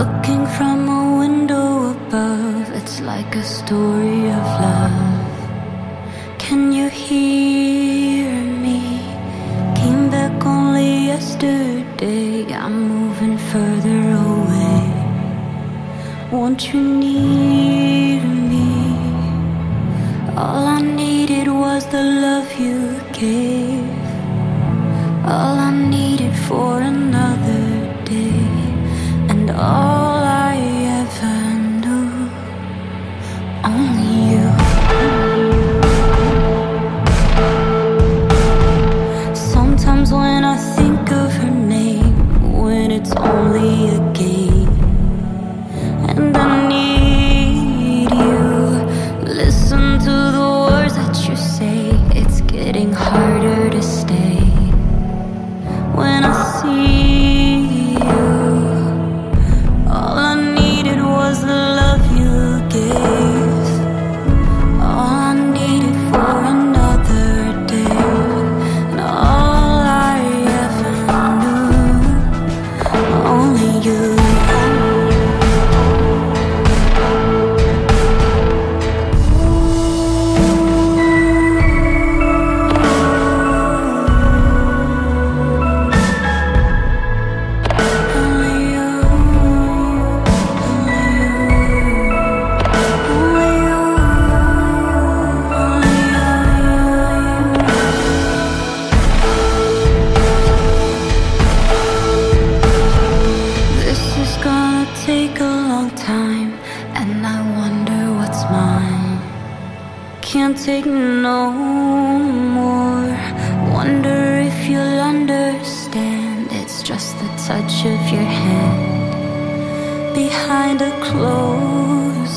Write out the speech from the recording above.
Looking from a window above, it's like a story of love. Can you hear me? Came back only yesterday. I'm moving further away. Won't you need me? All I needed was the love you gave. All I needed for another day. And all take a long time, and I wonder what's mine. Can't take no more. Wonder if you'll understand. It's just the touch of your hand behind a closed